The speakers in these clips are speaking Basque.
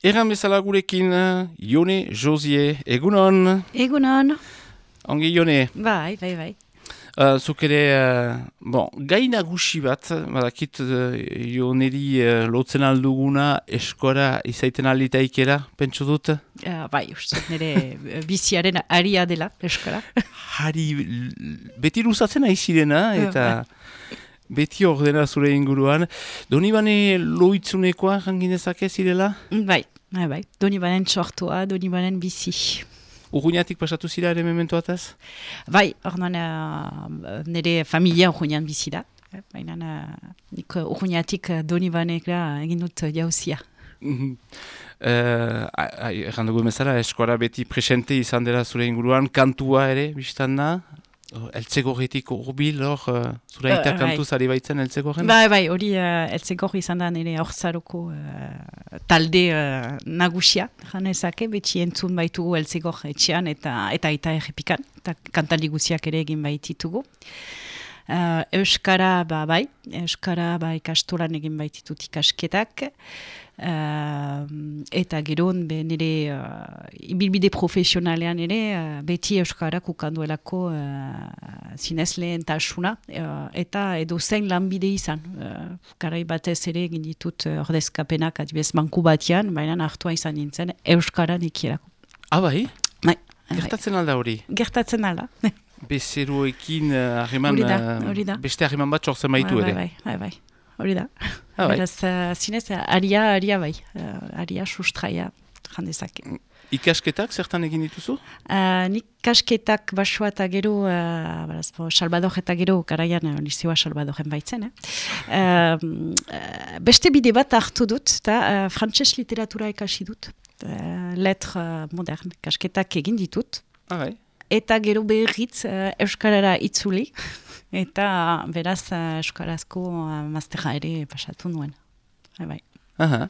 Egan bezala gurekin, Jone Josie, egunon? Egunon. Ongi Jone? Bai, bai, bai. Uh, Zuk ere, uh, bon, gai nagusi bat, badakit uh, Joneri uh, lotzen alduguna eskora izaiten alditaikera, pentsu dut? Uh, bai, uste, nire biziaren aria dela eskora. Hari, beti luzatzen aizirena, eta beti ordena zure inguruan. Doni bane loitzunekoa janginezak ez zirela? Bai, bai, bai. Doni banen txortua, doni banen bizi. Urruñatik pasatu zira ere memento ataz? Bai, orduan uh, nire familia urruñan bizi da. Baina uh, nik urruñatik doni banekla egin dut jauzia. Uh, Erran dugu bezala, eskora beti presente izan dela zure inguruan, kantua ere, biztan da? Eltzegorretik urbil, hor, uh, zure aita uh, kantu zari baitzen eltzegorren? Bai, bai, hori uh, eltzegorri izan da nire horzaroko uh, talde uh, nagusia, janezake, betxi entzun baitugu eltzegor etxean eta eta eta errepikan, eta kantali guziak ere egin baititugu. Uh, Euskara, ba, bai, Euskara, ba, ikastolan egin baititut ikasketak, uh, eta geron, be, nire, uh, ibilbide profesionalean ere, uh, beti Euskara kukanduelako uh, zinez lehen tasuna, uh, eta edo zein lanbide izan. Uh, garai batez ere egin ditut ordezkapenak, adibez, manku batian, baina hartua izan nintzen, Euskara nikierako. Ah, bai? Bai. Gertatzen alda hori? Gertatzen alda. bezeroekin uh, harreman, uh, beste harreman bat sortzen baitu bai, ere. Bai, bai, bai, hori da. Ah, bai. Beraz, uh, zinez, aria, aria bai, uh, aria sustraia jandezak. Ikasketak zertan egin dituzu? Uh, nik kasketak basua eta gero, uh, beraz, bo, Salvador eta gero, garaian uh, Lizeoa Salvadoren baitzen, eh? uh, uh, beste bide bat hartu dut, eta uh, frantses literatura ikasi dut. Uh, letre uh, modern, kasketak egin ditut. Ah, bai eta gero berriz uh, Euskarara itzuli, eta beraz uh, Euskarazko uh, maztera ere pasatu nuen. Bai. Aha.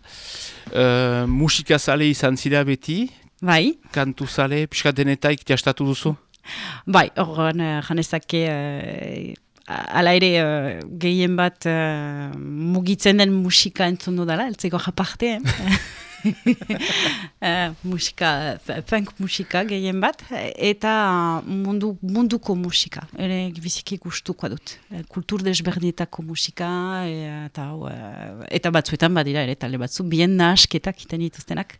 Uh, musika zale izan zira beti? Bai. Kantu zale, pixka denetaik jastatu duzu? Bai, horren uh, janezake... Uh, Ala ere, uh, gehien bat uh, mugitzen den musika entzun dudala, eltzeko japarte, eh? uh, musika, punk musika gehien bat, eta mundu, munduko musika, ere biziki gustuko dut. Kultur desberdinetako musika, e, eta, uh, eta batzuetan badira ere, tale batzu, bien nahasketak iten dituztenak.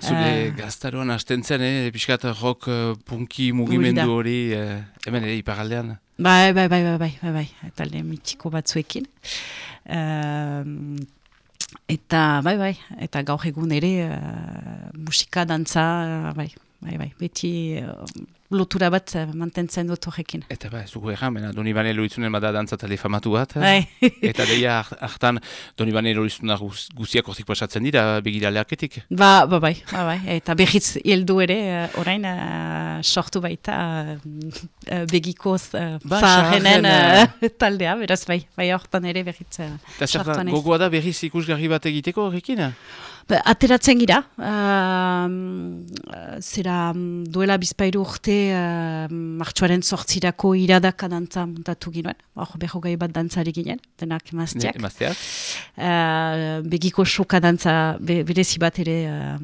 Zure uh, gaztaroan hasten zen, eh? piskat rock punki mugimendu hori, uh, hemen ere iparaldean? Bai, bai, bai, bai, bai, bai, bai, talde mitiko batzuekin. Uh, Eta, bai, bai, eta gaur egun ere uh, musika, dantza, bai, bai, bai, beti lotura bat uh, mantentzen dut horrekin. Eta ba, ez dugu erran, bena Doni Bane loritzunen bada dantza tale famatu bat. Bai. eta deia hartan Doni Bane loritzunen guziak hortik pasatzen dira begira lehaketik. Ba, ba, bai, ba, bai, eta behitz hildu ere, uh, orain uh, sortu baita uh, begiko uh, ba, zaharrenen uh, taldea, beraz bai, bai hortan ere behitz uh, sortu anez. Gogoa da berriz ikusgarri bat egiteko horrekin? Ba, ateratzen gira, uh, zera duela bizpairu urte uh, martxuaren sortzirako iradaka dantza montatu ginoen, hor beho gai bat dantzari ginen, denak emazteak. Ne, uh, begiko soka dantza be, berezi bat ere uh,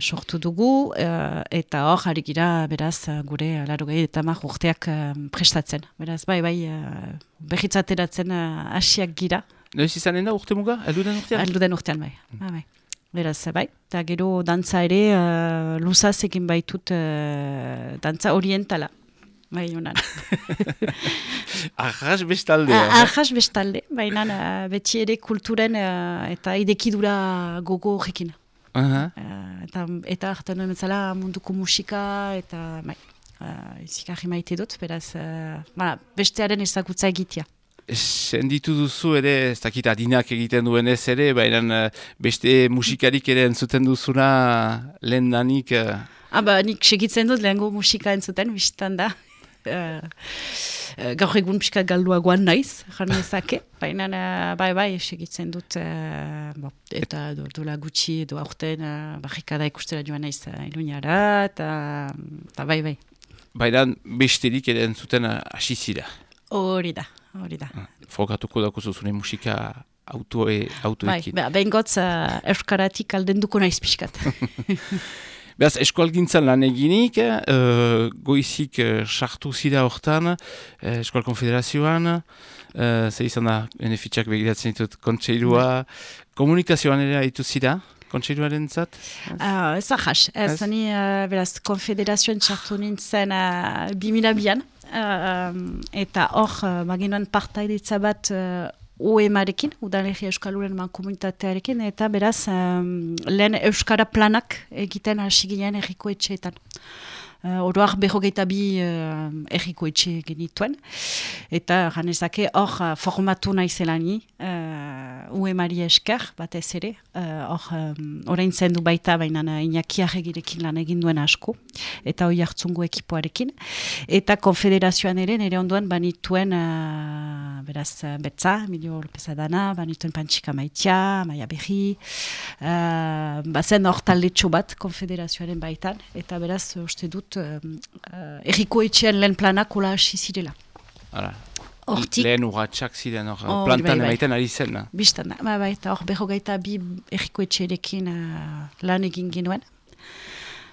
sortu dugu, uh, eta hor harri gira beraz gure laro gai eta mar urteak uh, prestatzen. Beraz, bai, bai, uh, behitz ateratzen hasiak uh, gira. Noiz izanen da urte muga? Elduden urtean? Elduden urtean, bai. Mm. bai. Beraz, bai, eta gero dantza ere uh, luzaz egin baitut uh, dantza orientala. Bai, honan. Arras bestalde. Arras bestalde, baina uh, beti ere kulturen uh, eta idekidura gogo horrekin. Uh -huh. uh, eta eta hartan duen munduko musika eta bai, uh, izikarri maite dut, beraz, uh, ba, bestearen ezagutza egitea. Senditu duzu ere, ez dakit adinak egiten duen ez ere, baina eh, beste musikarik ere entzuten duzuna lehen danik. Uh... Aba, nik segitzen dut lehenko musika entzuten, biztan da. Uh, gaur egun pixka galduagoan naiz, jarnezake, baina bai bai segitzen dut, bo, eta do, dola gutxi edo aurten uh, barrikada ikustera joan naiz uh, iluñara, eta bai bai. Baina besterik ere entzuten hasi zira. Hori da hori da. Ah, Frogatuko dago zuzune musika autoe, autoekin. Bai, behin gotz uh, euskaratik alden duko naiz pixkat. Beaz, eskualgintzan lan eginik, uh, goizik sartu uh, zira hortan, uh, eskual konfederazioan, uh, ze izan da, benefitxak begiratzen ditut, kontseilua, komunikazioan ere haitu zira? Kontseiluaren zat? Uh, ez ahas, ez zani, uh, beraz, konfederazioan txartu nintzen uh, bimila bian, uh, eta hor, uh, baginoan partaiditza bat uh, OEMarekin, Udalegi Euskaluren komunitatearekin, eta beraz, um, lehen Euskara planak egiten hasi ginen erriko etxeetan. Uh, Oroak behogeita bi uh, erriko etxe genituen. Eta janezake hor uh, formatu nahi zelani, uh, UEMari esker, batez ere, hor uh, um, orain zendu baita, baina inakiak egirekin lan egin duen asko, eta hoi hartzungo ekipoarekin. Eta konfederazioan ere, nire onduan banituen beraz, uh, betza, Emilio López Adana, banituen pantxika maitia, maia behi, uh, bazen hor taldetxo bat konfederazioaren baitan, eta beraz, uste dut, uh, uh, erriko etxean lehen planak ola hasi zirela. Hala. Hortik. Lehen urratxak ziren, hor, oh, plantan bai, bai. ari zen. Bistan, bai, bai, eta hor beho gaita bi erriko etxerekin uh, lan egin genuen.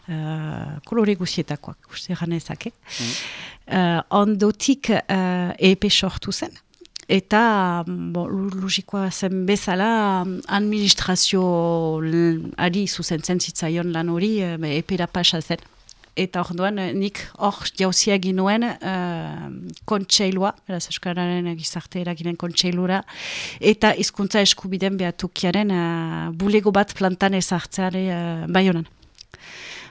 Uh, kolore guzietakoak, uste ganezake. Mm. Uh, ondotik uh, epe sortu zen eta bo, logikoa zen bezala administrazio ari zuzentzen zitzaion lan hori e, epera pasa zen. Eta orduan nik hor jauzia ginuen uh, kontseilua, beraz eskararen gizarte eraginen kontseilura, eta hizkuntza eskubiden behatukiaren uh, bulego bat plantan ezartzeare uh, bai honan.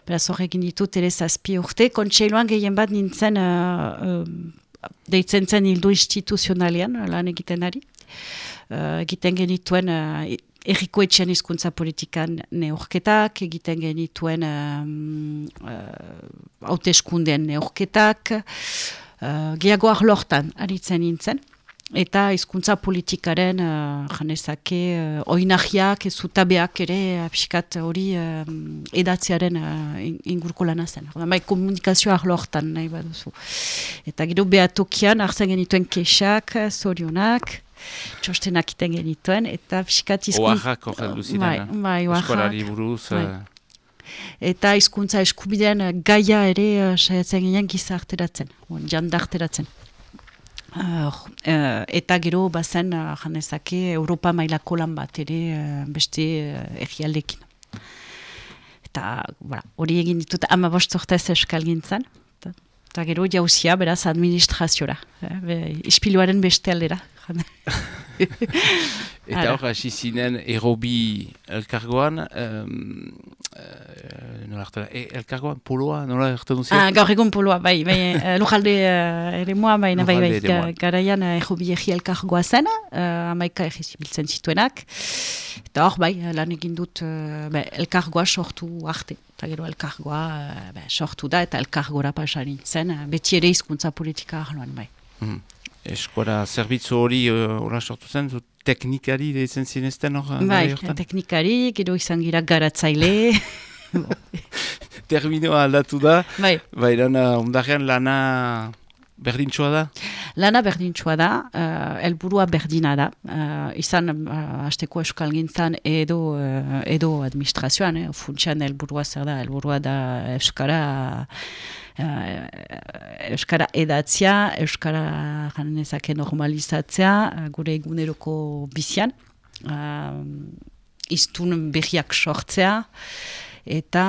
Beraz horrekin ditut ere zazpi urte, kontseiluan gehien bat nintzen uh, deitzen zen hildo instituzionalian lan egiten ari. Uh, egiten genituen uh, erriko etxean izkuntza politikan neorketak, egiten genituen um, uh, hauteskundean neorketak, uh, gehiago arlortan aritzen nintzen eta hizkuntza politikaren uh, janezake uh, oinahiak ezutabeak ere apsikat hori uh, edatzearen uh, ingurko lana zen. Bai komunikazioa arlo hortan nahi baduzu. Eta gero behatokian hartzen genituen kexak, zorionak, txostenak iten genituen, eta apsikat hizkuntza... Oaxak horren duzien, bai, bai, Eskolari buruz... Bai. Eta hizkuntza eskubidean gaia ere uh, saiatzen ginen gizarteratzen, jandarteratzen. Uh, uh, eta gero bazen uh, janezake Europa mailako lan bat ere uh, beste uh, egialdekin. Eta hori egin ditut ama bostortez eskal gintzen. Eta gero jauzia beraz administraziora. Eh, ispiluaren beste aldera. Eta hor, hasi zinen erobi elkargoan, um, uh, nola e, elkargoan poloa, nola hartu duzien? Ah, gaur egun poloa, bai, bai, uh, lujalde uh, ere moa, bai, bai, bai, garaian uh, erobi egi elkargoa zen, uh, amaika egi zibiltzen zituenak, eta hor, bai, lan egin dut uh, bai, elkargoa sortu arte, eta gero elkargoa uh, bai, sortu da, eta elkargora uh, beti ere izkuntza politika arloan, bai. Mm Eskora zerbitzu hori uh, sortu zen, zu teknikari deitzen zinezten hor? Bai, teknikari, gero izan gira garatzaile. Terminoa aldatu da. Bai. Bai, lana, ondarean lana berdintxoa da? Lana berdintxoa da, uh, elburua berdina da. Uh, izan, uh, azteko eskal gintzan edo, uh, edo administrazioan, eh, funtsian elburua zer da, elburua da eskara uh, euskara edatzea, euskara janezake normalizatzea, gure eguneroko bizian, uh, iztun berriak sortzea, eta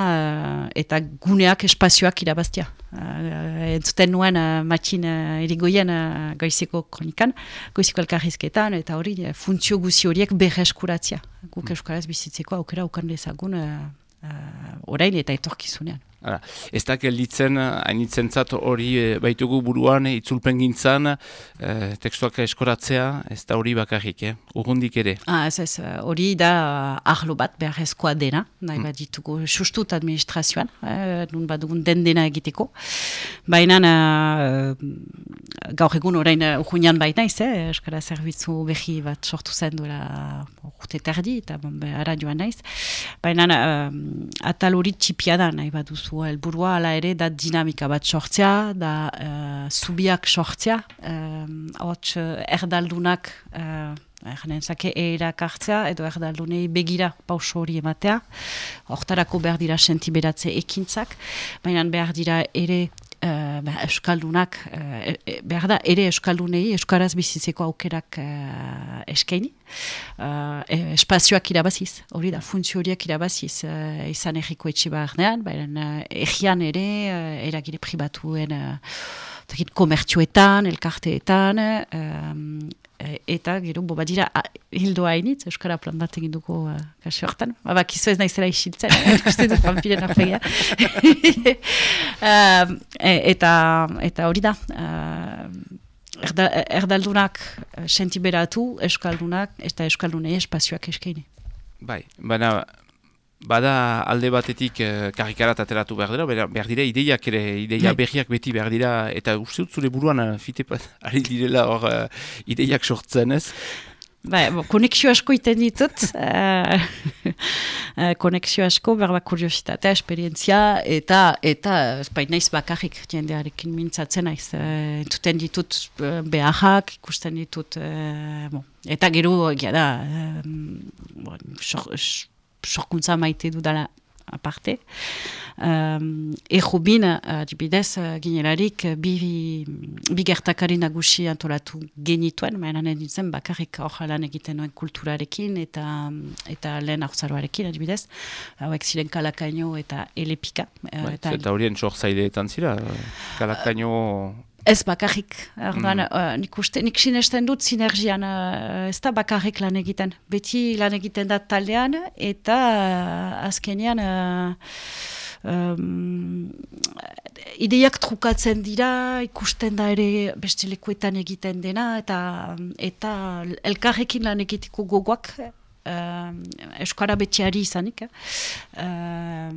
eta guneak espazioak irabaztia. Uh, entzuten nuen uh, matxin erigoien uh, goiziko kronikan, goiziko elkarrizketan, eta hori funtzio guzi horiek berreskuratzea. Guk mm. euskaraz bizitzeko aukera ukan dezagun orain eta etorkizunean. Hala, ez da gelditzen, hainitzen zat hori e, baitugu buruan, e, itzulpen gintzan, e, tekstuak eskoratzea, ez da hori bakarrik, eh? Urrundik ere. Ah, ez ez, hori da ahlo bat beharrezkoa dena, nahi hmm. bat ditugu sustut administrazioan, eh, nun bat dugun den dena egiteko. Baina uh, gaur egun orain urruñan baita naiz, eh? eskara zerbitzu behi bat sortu zen duela urte terdi, eta bon, ara joan naiz. Baina uh, atal hori txipia da, nahi bat duzu helburua ala ere da dinamika bat sortzea, da uh, zubiak sortzea, uh, hotz uh, erdaldunak uh, Janen zake erakartzea edo erdaldunei begira pauso hori ematea. Hortarako behar dira sentiberatze ekintzak, baina behar dira ere uh, euskaldunak, uh, behar da ere euskaldunei euskaraz bizitzeko aukerak uh, eskaini. Uh, espazioak irabaziz, hori da, funtzio horiak irabaziz uh, izan erriko etxe behar baina uh, egian ere, uh, eragire pribatuen komertzioetan, elkarteetan, E, eta gero bo badira hildo hainitz euskara plan bat egin duko uh, kasi hortan ba, ba kizu ez naizera isiltzen eh? ikusten dut vampiren arpegia uh, eta eta hori da uh, erdaldunak sentiberatu euskaldunak eta euskaldunei espazioak eskaini bai, baina Bada alde batetik uh, karikarat ateratu behar dira, behar dira ideiak ere, ideia bai. berriak beti behar dira, eta uste dut zure buruan uh, fite ari direla hor uh, ideiak sortzen ez? Ba, bo, konexio asko iten ditut, konexio asko, berba kuriositatea, esperientzia, eta, eta espai naiz bakarrik jendearekin mintzatzen naiz. Entuten ditut beharrak, ikusten ditut, bon. eta gero, egia da, sorkuntza maite dudala aparte. Um, Ego bin, adibidez, uh, ginelarik, bi, bi gertakari nagusi antolatu genituen, mainan nintzen bakarrik hor lan egiten nuen kulturarekin eta eta lehen aurzaroarekin, adibidez, hauek ziren kalakaino eta elepika. Uh, eta, eta horien sor zaileetan zira, kalakaino Ez bakarrik, erdoan, mm. uh, nik, uste, nik sinesten dut sinergian, uh, ez da bakarrik lan egiten. Beti lan egiten da taldean, eta uh, azkenean uh, um, ideiak trukatzen dira, ikusten da ere beste lekuetan egiten dena, eta eta elkarrekin lan egiteko gogoak, uh, eskara betxeari izanik, uh,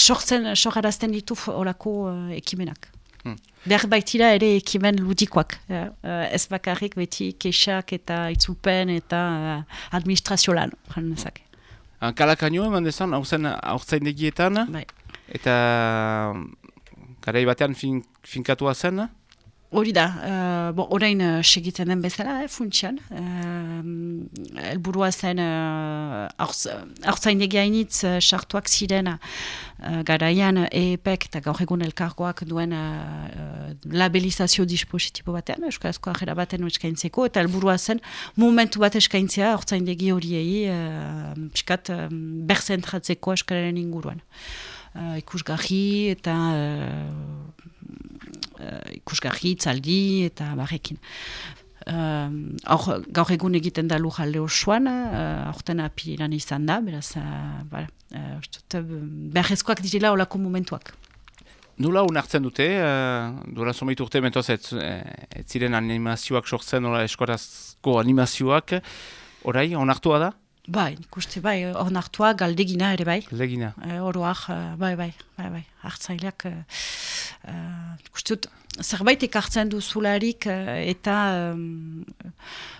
sortzen, sorarazten ditu horako uh, ekimenak. Hmm. Behar baitira ere ekimen ludikoak. Eh? Uh, ez bakarrik beti kexak eta itzupen eta uh, administrazio lan. Kalakaino eman dezan, hau zen aurtzain degietan. Bai. Eta garai batean fin, finkatua zen? Hori da, uh, bo, orain uh, segiten den bezala, eh, funtsian. Uh, elburua zen, uh, aurzaindegia initz, uh, ziren uh, garaian EEPEK eta gaur egun elkargoak duen uh, labelizazio dispositibo batean, euskarazko ajera baten eskaintzeko, eta elburua zen, momentu bat eskaintzea aurzaindegi horiei, uh, piskat, um, berzentratzeko eskararen inguruan. Uh, ikusgarri eta uh, ikusgarri, itzaldi eta barrekin. Uh, gaur egun egiten da lujalde osoan, uh, aurten apiliran izan da, beraz, uh, bara, uh, beharrezkoak direla olako momentuak. Nula unartzen dute, uh, duela somaitu urte mentoz ez ziren animazioak sortzen, nola eskorazko animazioak, orai, onartua da? Bai, ikuste, bai, onartua galdegina ere bai. Galdegina. E, oroak, bai, bai, bai, bai, hartzaileak, uh, ikuste zerbait ekartzen du zularik eta um,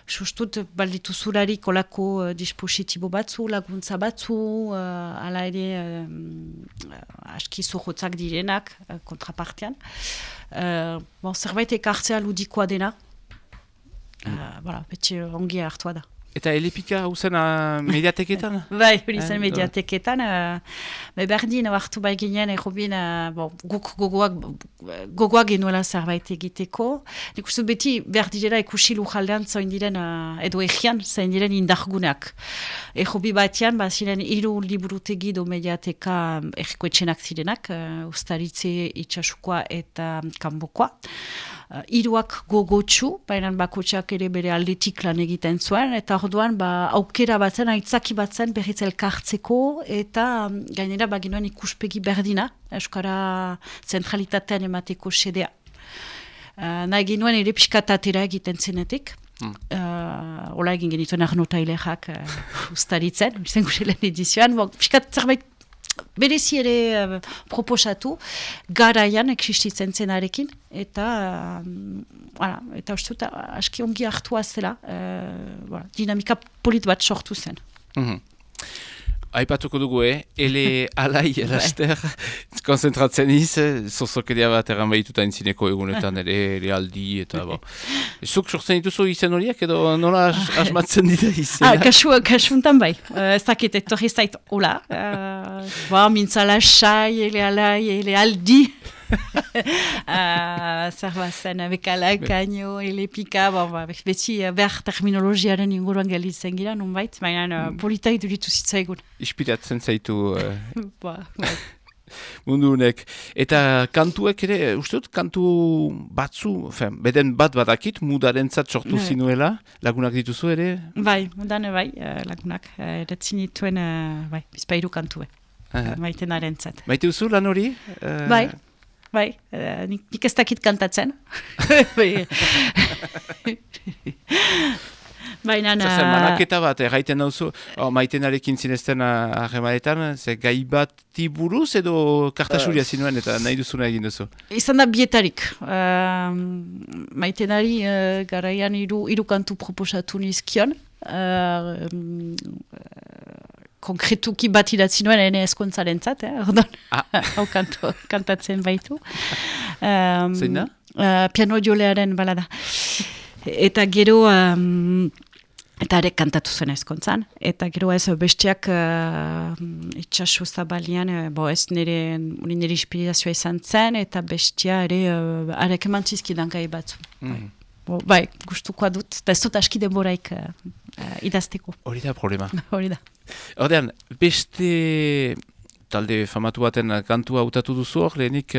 sustut balditu zularik olako uh, dispositibo batzu, laguntza batzu, uh, ala ere uh, aski zuhotzak direnak uh, kontrapartean. Uh, bon, zerbait ekartzea ludikoa dena, uh, voilà, beti ongi hartua da. Eta elepika hau zen uh, mediateketan? bai, hori zen eh, mediateketan. Uh, berdin, hartu bai ginen, errobin, uh, bon, guk gogoak, gogoak genuela zerbait egiteko. Nik uste beti berdidera ikusi lujaldean zain diren, uh, edo egian zain diren indargunak. Errobi batean, ba, ziren iru liburutegi do mediateka erriko etxenak zirenak, uh, ustaritze itxasukoa eta kanbokoa uh, iruak gogotsu, baina bakotxak ere bere aldetik lan egiten zuen, eta orduan ba, aukera batzen, aitzaki batzen berriz elkartzeko, eta um, gainera baginuen ikuspegi berdina, Euskara zentralitatean emateko sedea. Uh, nahi genuen ere piskatatera egiten zenetik, Hmm. Uh, ola egin genituen arnota hilexak uh, ustaritzen, bizten gure edizioan, bon, piskat zerbait berezi ere uh, proposatu garaian existitzen zenarekin eta uh, eta uste aski ongi hartua zela uh, dinamika polit bat sortu zen. Mm Aipatuko dugu, eh? Ele alai elaster, konzentratzen iz, zozokeria bat eran behituta entzineko egunetan, ere, ere aldi, eta bo. Zuk sortzen dituzu izen horiek, edo nola as, asmatzen dira izena? Ah, kasu, kasuntan bai, uh, ez dakit, etorri zait, hola, uh, ba, mintzala sai, ele alai, ele aldi, uh, zer bazen, bekala, kaino, ele pika, bon, ba, beti uh, behar terminologiaren inguruan galitzen gira, nun bait, baina uh, polita iduritu zitzaigun. Ispiratzen zaitu... Uh... ba, bai. mundu honek. Eta kantuek ere, uste dut, kantu batzu, fen, beden bat badakit, mudaren sortu bai. zinuela, lagunak dituzu ere? Bai, mudane bai, lagunak, eretzin dituen, bai, bizpairu kantue. Maiten arentzat. Maite duzu lan hori? Bai, bai, uh, nik, nik ez dakit kantatzen. bai. Baina... Zer, manaketa bat, erraiten dauzu, oh, maitenarekin zinezten ahemaetan, ze gai bat tiburuz edo kartasuria uh, zinuen eta nahi duzuna egin duzu? Izan da bietarik. Uh, maitenari uh, garaian iru, iru kantu proposatu nizkion. Uh, um, konkretuki bat idatzi nuen ene eskontzaren zat, eh? ah. hau kantu, kantatzen baitu. Um, Zein da? Uh, piano jolearen balada. Eta gero... Um, Eta ere kantatu zen ezkontzan. Eta gero ez bestiak uh, itxasu zabalian, uh, bo ez nire, nire inspirazioa izan zen, eta bestia ere uh, arek emantzizkidan gai batzu. Mm. Bo, bai, gustukoa dut, eta ez dut aski denboraik uh, idazteko. Hori da problema. Hori da. Hordean, beste talde famatu baten kantua hautatu duzu hor, lehenik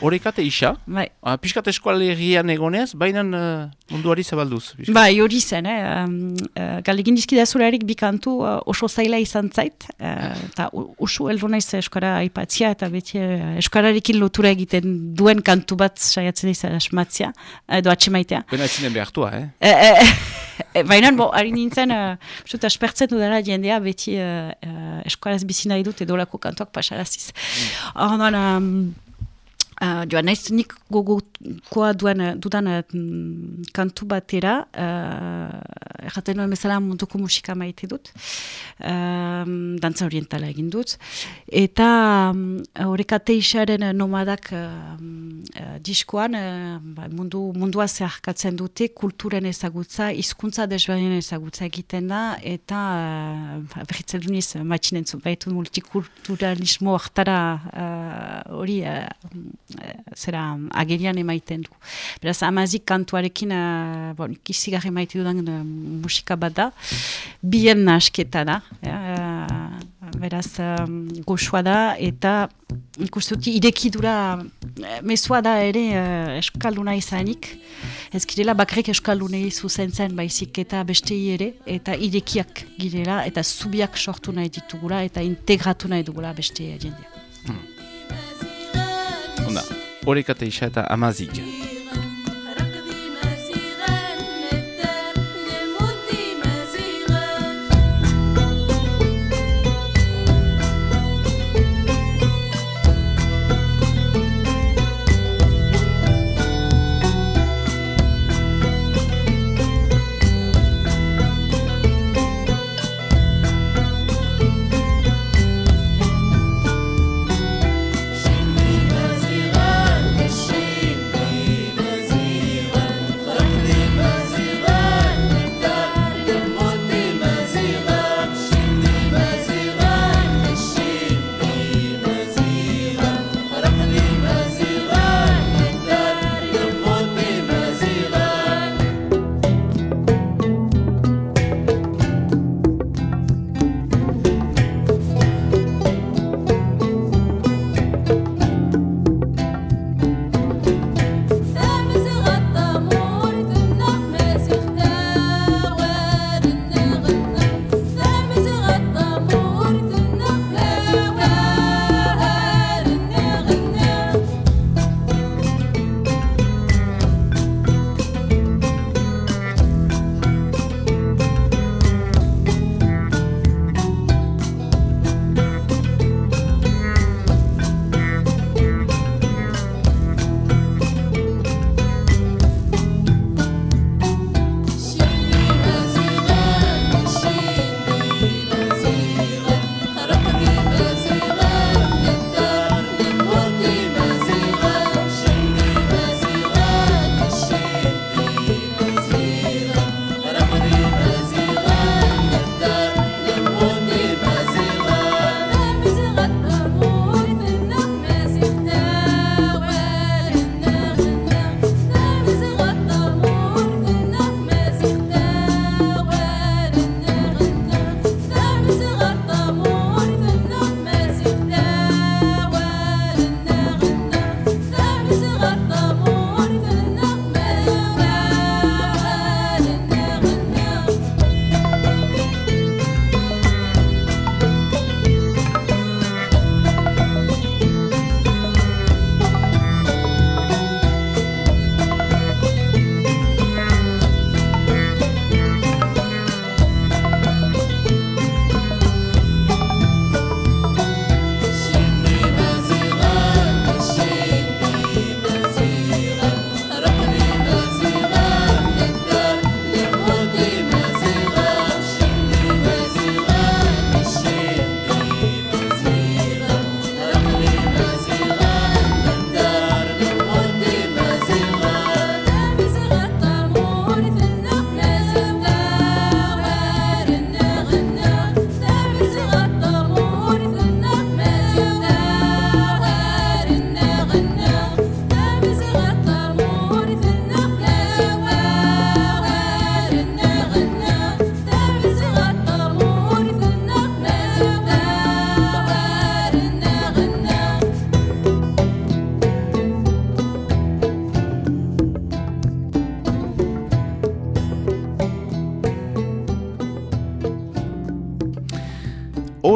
horrekate uh, isa. Bai. Uh, Piskat eskualerian egonez, baina uh, munduari zabalduz. Piskat. Bai, hori zen, eh? Um, uh, Galegin dizkida zurarik bi kantu uh, oso zaila izan zait, eta uh, usu eldu naiz eskara aipatzia, eta beti uh, eskararekin lotura egiten duen kantu bat saiatzen izan asmatzia, edo atxemaitea. Baina zinen behartua, eh? Eh, eh Baina, bo, harin nintzen, uh, aspertzen dudara jendea beti uh, uh, eskualaz bizina idut edo lako kantuak pasaraziz. Mm. Orduan, um, Uh, joan, naiz nik gogokoa duan, dudan uh, kantu batera, uh, erraten nuen bezala munduko musika maite dut, uh, dantza orientala egin dut, eta horrekate um, isaren nomadak uh, uh, diskoan uh, mundu, mundua zeharkatzen dute kulturen ezagutza, hizkuntza desberdinen ezagutza egiten da, eta uh, berritzen duniz, matxinen zu, baitu multikulturalismo hartara hori uh, zera agerian emaiten du. Beraz, amazik kantuarekin, uh, bon, kizigarri maite dudan uh, musika bat da, bien nasketa da, ja, uh, beraz, um, goxua da, eta ikustuti idekidura mesua da ere uh, eskalduna izanik, ez girela bakrek eskaldunei zuzen zen baizik eta beste ere, eta idekiak girela, eta zubiak sortu nahi ditugula, eta integratu nahi dugula beste jendea. Hmm. Ona, horrekate isa eta amazik.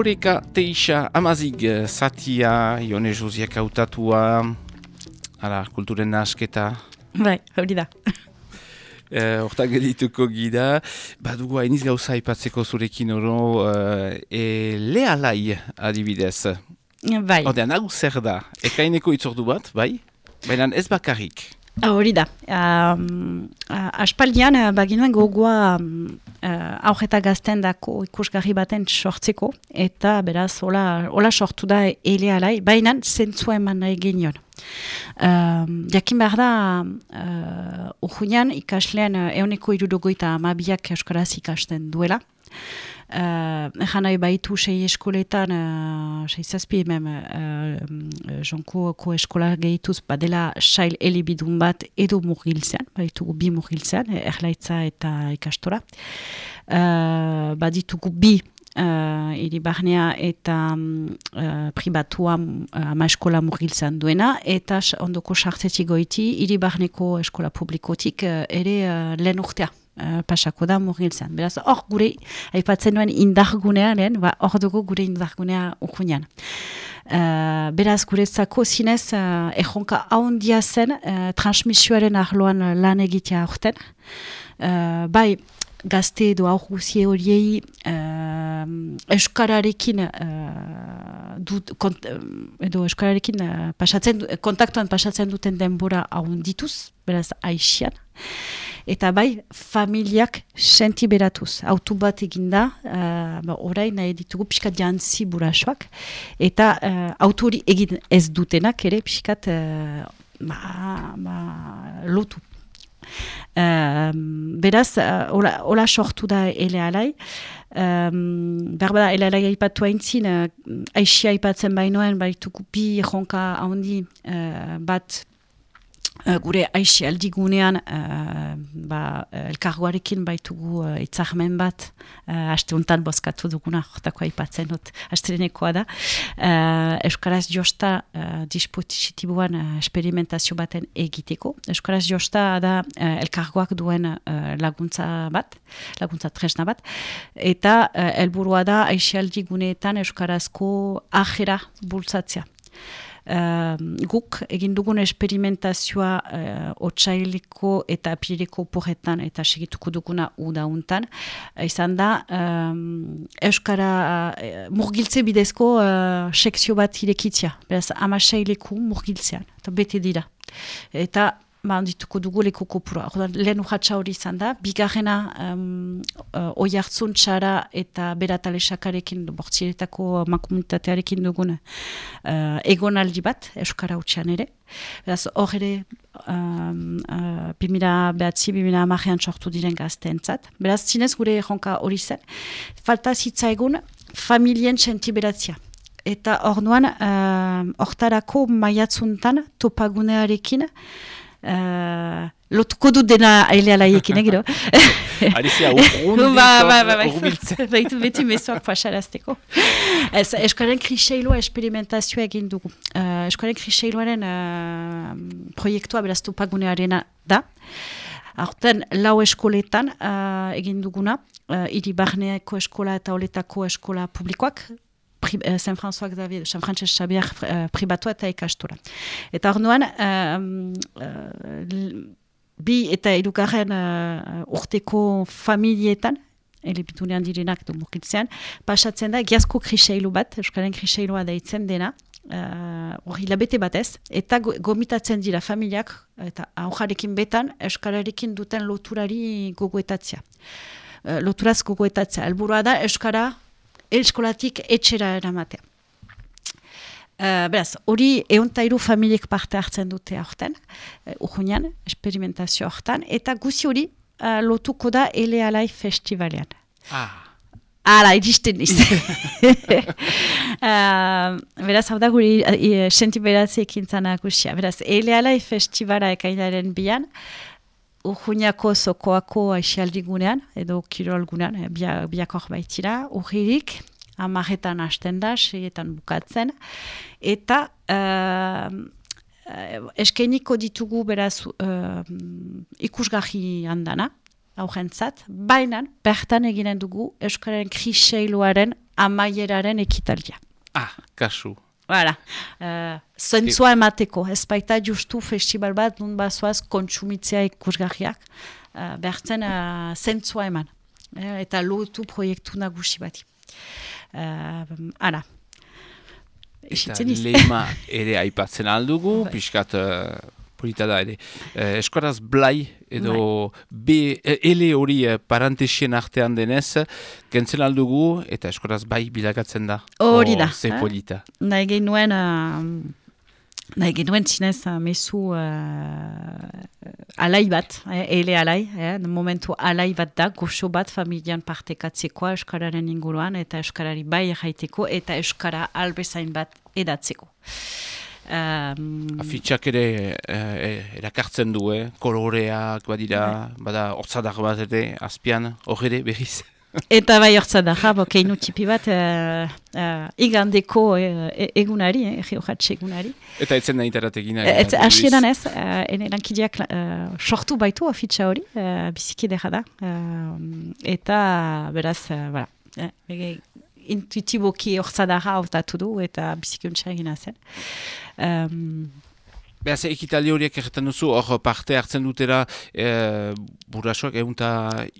Oreka teixa amazig zatia, Ione Joziak autatua, ala, kulturen nasketa. Bai, hori da. Eh, hortan gedituko gira, badugu hainiz gauza ipatzeko zurekin oro, uh, e, lehalai adibidez. Bai. Odean, hau zer da, ekaineko itzordu bat, bai? Baina ez bakarrik. Ah, hori da. Um, aspaldian, uh, baginuen gogoa um, uh, aurreta gazten dako ikusgarri baten sortzeko, eta beraz, hola, hola sortu da ele alai, baina zentzua eman nahi genion. Um, jakin behar da, uh, urhunean ikaslean uh, euneko irudogoita amabiak euskaraz ikasten duela, Uh, nahi baitu sei eskoletan, uh, sei zazpi hemen, uh, jonko ko eskola gehituz, badela sail elibidun bat edo murgilzean, baditugu bi murgilzean, erlaitza eta ikastora. Uh, baditugu bi uh, iri barnea eta uh, pribatua uh, ama eskola murgiltzen duena, eta ondoko sartzetiko iti, iri barneko eskola publikotik uh, ere uh, lehen urtea. Uh, pasako da murgiltzen. Beraz, hor gure, aipatzen duen indargunea lehen, ba, hor dugu gure indargunea ukunean. Uh, beraz, guretzako zinez, uh, ejonka haundia zen, uh, transmisioaren arloan lan egitea aurten. Uh, bai, gazte edo aurguzie horiei uh, euskararekin uh, dut, kont, edo euskararekin uh, pasatzen, kontaktuan pasatzen duten denbora haundituz, beraz, aixian eta bai familiak senti beratuz. Autu bat eginda, uh, ba, orain nahi ditugu pixkat jantzi burasoak, eta uh, autu hori egin ez dutenak ere pixkat uh, ba, ba, lotu. Uh, beraz, uh, hola, sortu da ele alai. Um, Berbada, ele alai haipatu haintzin, uh, aixia haipatzen bainoen, baituko bi jonka handi uh, bat gure aixi aldigunean uh, ba, elkarguarekin baitugu uh, itzahmen bat. Uh, aste bozkatu duguna jotako aipatzen dut astrenekoa da. Uh, Euskaraz josta uh, dispositiboan uh, experimentazio baten egiteko. Euskaraz josta da uh, elkarguak duen uh, laguntza bat laguntza tresna bat. Eta uh, elburua da aixi aldiguneetan Euskarazko ajera bultzatzea uh, guk egin dugun esperimentazioa uh, otsailiko eta apiriko porretan eta segituko duguna udauntan, izan da Euskara uh, murgiltze bidezko uh, sekzio bat irekitzia, beraz amasaileku murgiltzean, eta bete dira. Eta ba, dituko dugu leku kopura. Lehen urratxa hori izan da, bigarrena um, uh, oi hartzun txara eta beratale sakarekin, bortziretako makomunitatearekin dugun uh, egon aldi bat, Euskara utxean ere. Beraz, hor ere, um, uh, bimira behatzi, bimira amarean sortu diren gazteentzat. Beraz, zinez gure erronka hori zen. Falta zitza egun, familien txenti beratzia. Eta hor nuan, uh, hortarako maiatzuntan topagunearekin, Uh, lotuko dut dena ailea laiekin, egiro? Arizia, urrundiko, ba, ba, ba, ba, Baitu beti mesoak pasarazteko. Ez, eskuaren kriseiloa esperimentazioa egin dugu. Uh, eskuaren kriseiloaren uh, proiektua beraztu pagunearena da. Horten, lau eskoletan uh, egin duguna, uh, iri barneako eskola eta oletako eskola publikoak, uh, San François Xavier, San Frances Xavier uh, pribatua eta ikastura. Eta hor nuan, bi eta edukarren uh, urteko familietan, elebitunean direnak du murkitzean, pasatzen da, giazko kriseilu bat, Euskalen kriseiloa daitzen dena, hori uh, labete batez, eta gomitatzen dira familiak, eta aujarekin betan, Euskararekin duten loturari gogoetatzea. Uh, loturaz gogoetatzea. Elburua da, Euskara eskolatik etxera eramatea. Uh, beraz, hori eontairu familiek parte hartzen dute horten, uh, urhunean, experimentazio hortan, eta guzi hori uh, lotuko da Ele Festivalean. Ah. Hala, iristen niz. uh, beraz, hau da guri uh, senti beratzeekin zanakusia. Beraz, Ele Alai Festivala ekainaren bian, Urruñako zokoako aixaldigunean, edo kirolgunean, eh, biak hor baitira, urririk, amaretan hasten da, seietan bukatzen, eta uh, eskeniko ditugu beraz uh, ikusgahi handana, aurrentzat, baina bertan eginen dugu Euskararen kriseiloaren amaieraren ekitaldia. Ah, kasu. Voilà. Uh, zentzua emateko, ez baita justu festival bat, nun bazoaz kontsumitzea ikusgarriak, uh, behartzen uh, zentzua eman. Eh, eta lotu proiektu nagusi bati. Uh, ara. Eta lehima ere aipatzen aldugu, bai. pixkat polita da ere. Eh, eskoraz blai edo bai. be, ele hori eh, parantesien artean denez, kentzen aldugu eta eskoraz bai bilagatzen da. Hori da. Ze polita. Nahi gehi nuen, uh, nahi gehi nuen zinez uh, mesu uh, alai bat, eh, ele alai, eh, momentu alai bat da, goxo bat familian partekatzekoa eskararen inguruan eta eskarari bai jaiteko eta eskara albezain bat edatzeko. Um, Afitxak ere eh, erakartzen du, eh? koloreak badira, bai. bada hortzadar bat ere, azpian, hor ere berriz. Eta bai hortzadar, bo, keinu tipi bat, uh, uh, igandeko uh, egunari, eh, egunari. Eta etzen da interat egina. Et, Asieran ez, uh, ene lankideak uh, sortu baitu afitxa hori, uh, biziki da. Uh, eta beraz, uh, voilà, eh, intuitiboki horzadara hautatu du eta bizikuntza egina zen. Um, Beaz, ekitaldi horiek erretan duzu, hor parte hartzen dutera e, burasoak egun eta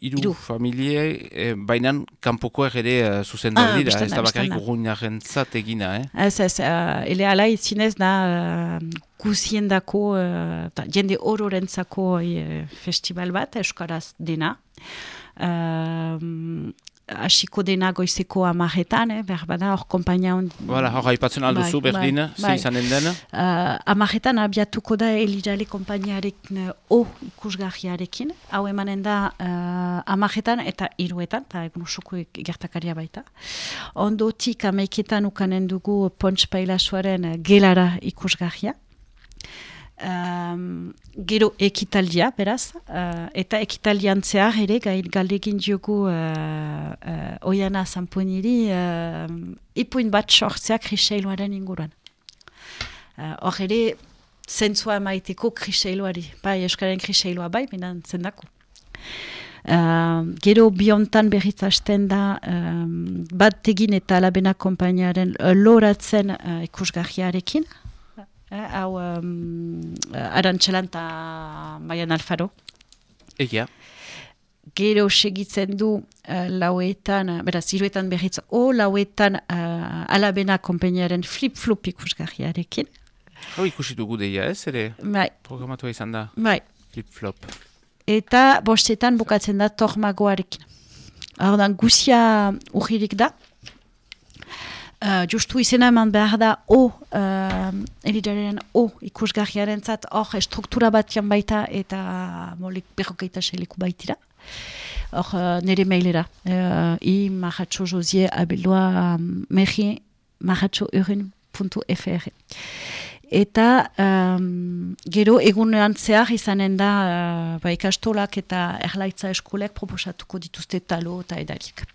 iru familie, e, baina kanpoko ere e, zuzen ah, dira, ez da bakarrik urruinaren zat egina, eh? Ez, ez, uh, ele ala izinez da uh, guzien dako, uh, jende hororentzako uh, festival bat, euskaraz dena. Uh, hasiko dena goizeko amaretan, eh, behar bada, hor kompainia hon... Voilà, hor haipatzen alduzu, bai, berdin, bai, bai. izanen den? Uh, amaretan abiatuko da elirale kompainiarekin uh, o ikusgarriarekin, hau emanen da uh, amaretan eta iruetan, eta egun usoko gertakaria baita. Ondotik ameiketan ukanen dugu pontx pailasuaren gelara ikusgarria. Um, gero ekitaldia, beraz, uh, eta ekitaldian zehar ere, galdegin diogu uh, uh, oiana zamponiri, uh, ipuin bat sortzeak kriseiloaren inguruan. Hor uh, ere, zentzua maiteko kriseiloari, bai, euskaren kriseiloa bai, minan zendako. Uh, gero biontan berriz hasten da um, bat tegin eta alabena kompainiaren loratzen uh, ikusgarriarekin, eh, hau um, arantxelan eta Maian Alfaro. Egia. Gero segitzen du uh, lauetan, beraz, iruetan berriz, o lauetan uh, alabena kompeiniaren flip-flop ikusgarriarekin. Hau ikusi dugu deia ez, ere? Bai. Programatua izan da. Bai. Flip-flop. Eta bostetan bukatzen da tormagoarekin. Da, guzia urririk da. Uh, justu izena eman behar da o, uh, elidaren o ikusgarriaren zat, hor struktura bat baita eta molik berrokeita seliku baitira. Hor uh, nire mailera, uh, i mahatxo jozie abildua um, mehi mahatxo urin.fr. Eta um, gero egunean zehar izanen da uh, ba, ikastolak eta erlaitza eskolek proposatuko dituzte talo eta edalik.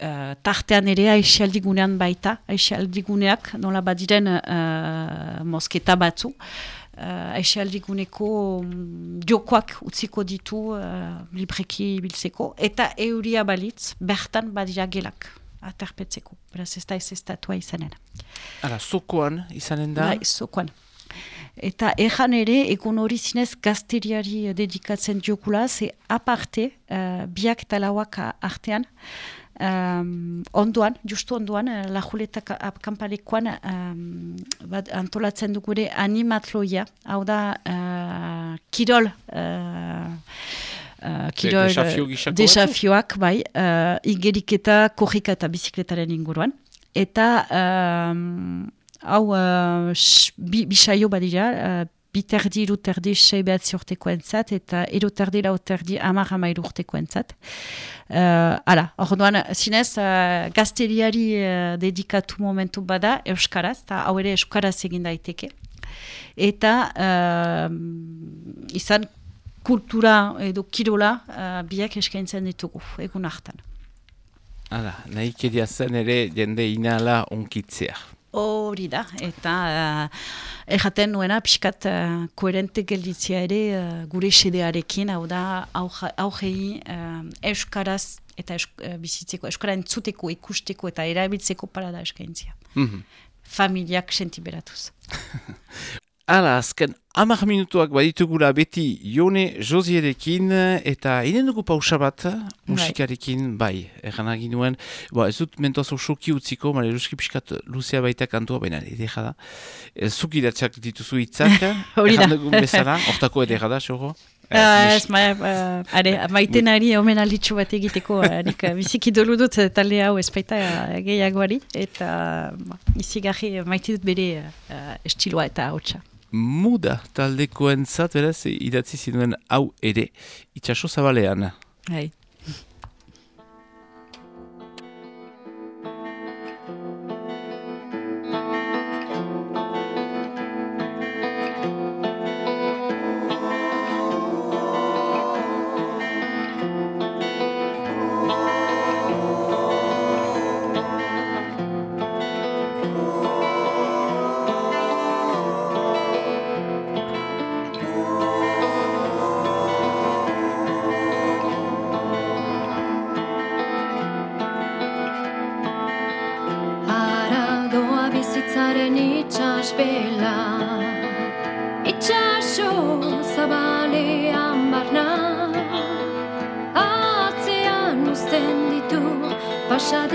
Uh, tartean ere aixaldigunean baita, aixaldiguneak nola badiren uh, mosketa batzu, uh, aixaldiguneko um, jokoak utziko ditu uh, libreki biltzeko, eta euria balitz bertan badira gelak aterpetzeko, beraz ez da ez datua izanen. Ara, sokoan izanen da? Bai, sokoan. Eta ejan ere, egun hori zinez gazteriari dedikatzen diokula, ze aparte, uh, biak eta lauak artean, um, onduan, justu onduan, uh, la juleta kamparekoan um, antolatzen dugure animatloia, hau da uh, kirol, uh, Uh, kirol, desafioak, bai, uh, igerik eta korrika eta bizikletaren inguruan. Eta, um, hau, uh, bisaio badira, uh, biterdi iruterdi sei behatzi urteko entzat, eta iruterdi lauterdi amar amairu urteko entzat. Uh, ala, duan, zinez, uh, gazteriari uh, dedikatu momentu bada, Euskaraz, eta hau ere Euskaraz egin daiteke. Eta uh, izan kultura edo kirola uh, biak eskaintzen ditugu, egun hartan. Hala, nahi zen ere jende inala onkitzea. Hori da, eta uh, erraten nuena pixkat uh, koherente gelditzea ere uh, gure sedearekin, hau da augei uh, euskaraz eta esk, uh, bizitzeko, euskara entzuteko, ikusteko eta erabiltzeko parada eskaintzia. Mhm. Familiak sentiberatuz. Hala, azken amak minutuak baditugula beti Jone Josierekin eta inen dugu pausa bat musikarekin bai, erran aginuen, ba, ez dut mentoaz osoki utziko, mare ruski piskat luzea baita kantua, baina edera da. Zuk idatxak dituzu hitzak, erran dugu bezala, ortako edera da, xoro? Uh, ez, ma, uh, are, maiten ari omen alitxu bat egiteko, harik uh, biziki dolu dut talde hau ezpaita uh, gehiagoari, eta uh, izi gaji maite dut bere uh, estiloa eta hotxa muda taldekoen zat, beraz, idatzi zinuen hau ere, itxaso zabalean. Hai. shut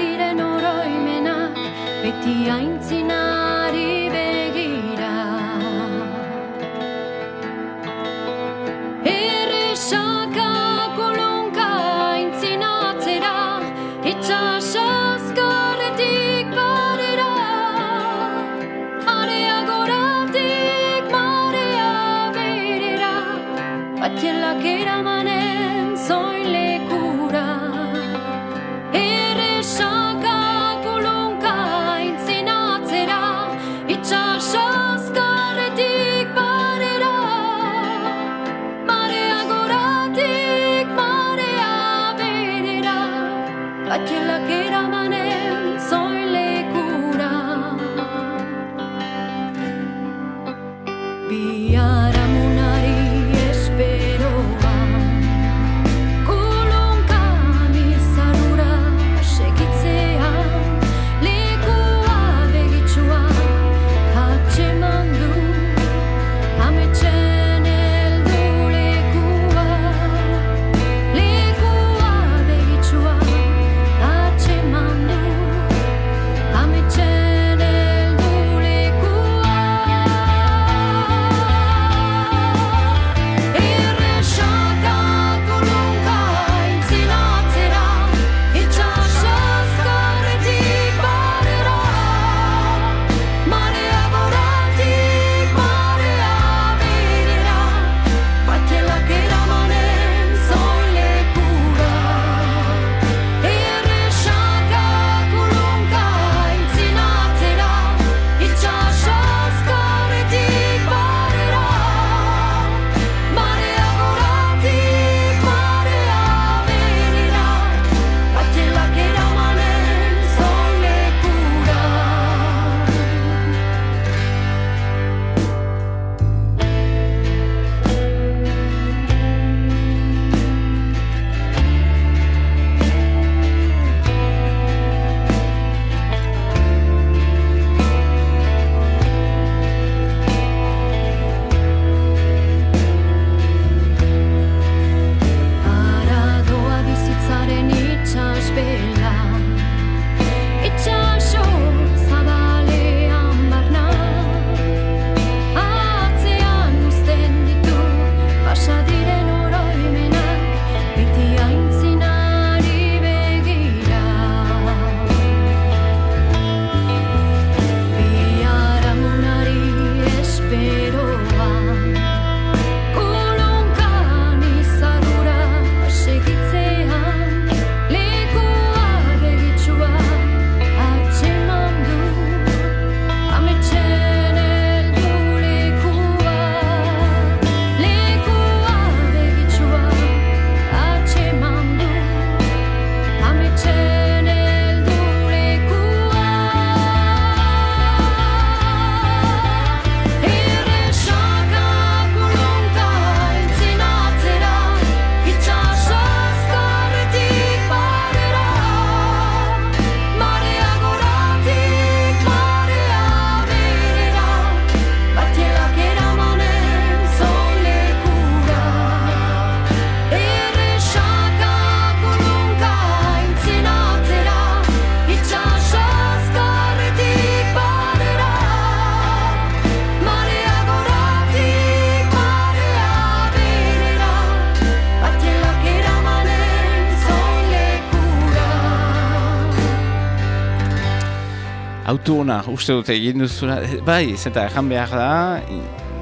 auto hona, uste dute egin duzuna, bai, zenta ezan behar da,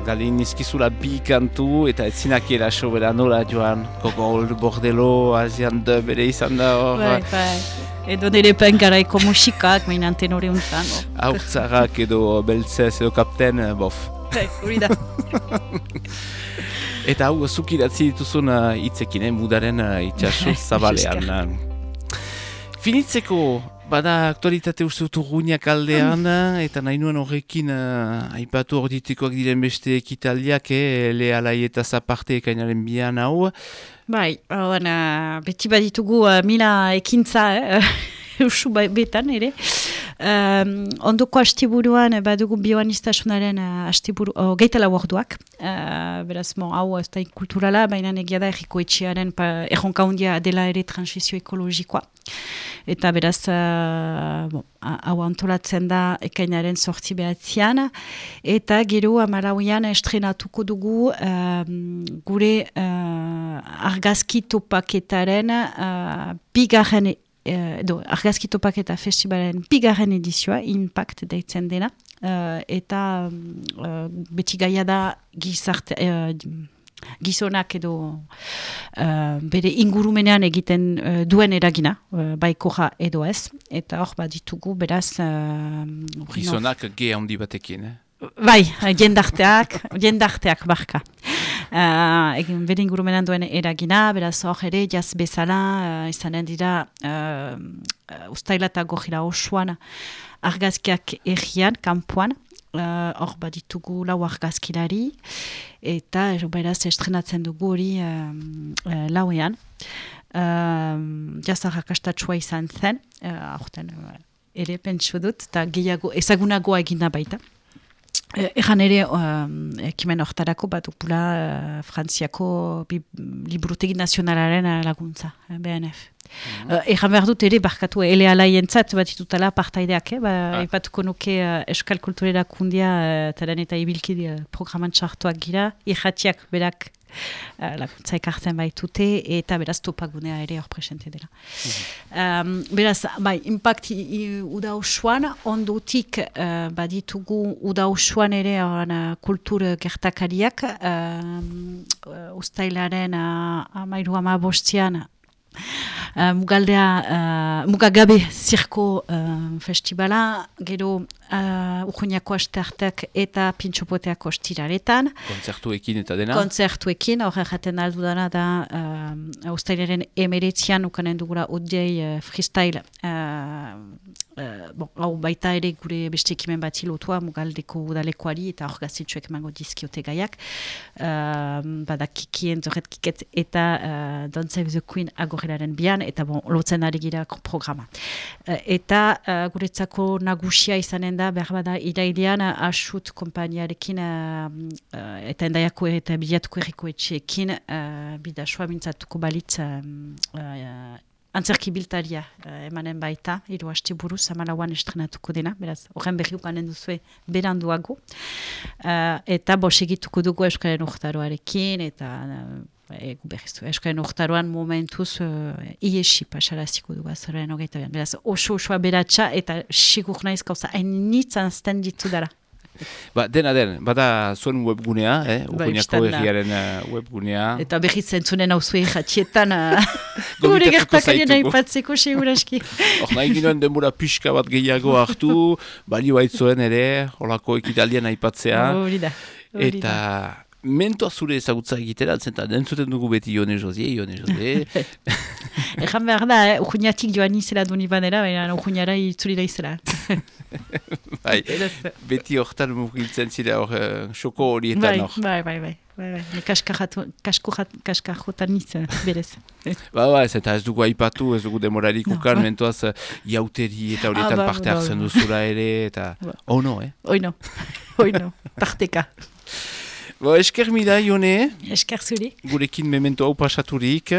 gali nizkizula bi kantu eta ez zinak eraso bera nola joan, kogol, bordelo, azian de bere izan da hor. Bai, bai. Edo nire pen garaiko musikak, mainan tenore untan. Haurtzarak edo beltzez edo kapten, eh, bof. Bai, hori da. Eta hau, zuk idatzi dituzun uh, itzekin, eh, mudaren uh, itxasu zabalean. Finitzeko, bada aktualitate uste dut urguinak aldean, eta nahi nuen horrekin uh, aipatu hor ditikoak diren beste ekitaliak, eh, le alai eta zaparte ekainaren bian hau. Bai, hona, beti baditugu uh, mila ekintza, eh? Eusu betan ere. Um, ondoko astiburuan badugu bioanistasunaren uh, astiburu, oh, geitala orduak. Uh, beraz, mo, hau ez da kulturala, baina egia da erriko etxearen erronka hundia dela ere transizio ekologikoa. Eta beraz, uh, bon, hau antolatzen da ekainaren sortzi behatzean. Eta gero amarauian estrenatuko dugu gure uh, argazki topaketaren uh, bigarren edo, argazki topaketa festivalen bigarren edizioa, impact deitzen dena, uh, eta uh, beti gaia da gizarte, gizonak edo bere ingurumenean egiten duen eragina, uh, bai edo ez, eta hor bat ditugu beraz... Uh, gizonak ge handi eh? Bai, jendarteak, jendarteak barka. Uh, egin bere ingurumenan duen eragina, beraz hor ere, jaz bezala, uh, izanen dira, uh, uh, ustaila eta gojira osoan argazkiak errian, kampuan, hor uh, baditugu lau argazkilari, eta beraz estrenatzen dugu hori uh, uh, lauean. Uh, jaz arrakastatua izan zen, uh, ere pentsu dut, eta gehiago ezagunagoa egina baita. Eh, egan ere, um, ekimen hortarako bat upula uh, Frantziako liburutegi nazionalaren laguntza, eh, BNF. Mm -hmm. uh, egan behar dut ere, barkatu, ele alaien zat, bat ditutala partaideak, eh? ba, ah. ipatuko nuke uh, Euskal Kulturera kundia, uh, taren eta ibilki uh, programan txartuak gira, irratiak berak uh, laguntza ekartzen baitute eta beraz topagunea ere hor presente dela. um, beraz, bai, impact uda usuan, ondutik uh, baditugu uda usuan ere uh, kultur gertakariak, uh, ustailaren uh, amairu amabostian Uh, mugaldea, uh, mugagabe zirko uh, festivala, gero uh, urguniako asteartek eta pintxopoteako estiraretan. Konzertuekin eta dena? Konzertuekin, horre jaten aldu dana da uh, ustailaren emeretzian ukanen dugula odei uh, freestyle uh, uh, bon, hau baita ere gure beste ekimen bat hilotua mugaldeko udalekoari eta hor gazitxuek emango dizkiote gaiak. Uh, badakikien zorretkiket eta uh, Don't Save the Queen agorrelaren bian eta bon, lotzen ari gira programa. Uh, eta uh, guretzako nagusia izanen da behar bada, irailean asut kompainiarekin uh, eta endaiako eta bilatuko erriko etxeekin uh, bidasua mintzatuko balitz uh, uh, antzerki biltaria uh, emanen baita, hiru haste buruz, amalauan estrenatuko dena, beraz, horren berri ukanen duzue beranduago. Uh, eta bo segituko dugu Euskaren urtaroarekin, eta uh, egu berriztu. Euskaren urtaroan momentuz uh, iesi pasaraziko dugu azaren hogeita bian. Beraz, oso osoa beratxa eta sigur naiz gauza hain nitzan zten ditu dara. Ba, dena den, bada zuen webgunea, eh? Ba, egiaren uh, webgunea. Eta berriz zentzunen hau zuen jatxietan uh, gure gertakarien nahi patzeko seguraski. Hor nahi ginoen denbora pixka bat gehiago hartu, bali baitzuen ere, holako ekitalian aipatzea. Hori da. Eta mentoa zure ezagutza egitera, zenta dentzuten dugu beti Ione Josie, Ione Josie. Ejan behar da, eh? Ujuniatik joan izela duni banera, baina ujuniara itzulira izela. bai, beti hortan mugiltzen zira hor, uh, xoko horietan hor. Bai, bai, bai. Bai, bai, kaskajotan niz, berez. ba, ba, ez eta ez dugu aipatu, ez dugu demorarik no, ukan, mentoaz, jauteri eta horietan ah, ba, parte ba, hartzen ba, duzura ere, eta... Ba. Ono, eh? Oino, oino, tarteka. Bo, esker mida, Ione. Esker zuri. Gurekin memento hau pasaturik.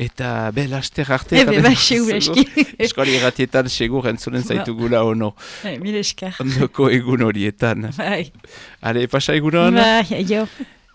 Eta, be, laster arte. Ebe, ba, segur eski. Eskori erratietan segur entzunen ba. zaitu gula ono. E, mire esker. Ondoko egun horietan. Bai. Ale, pasa egunon. Bai, jo.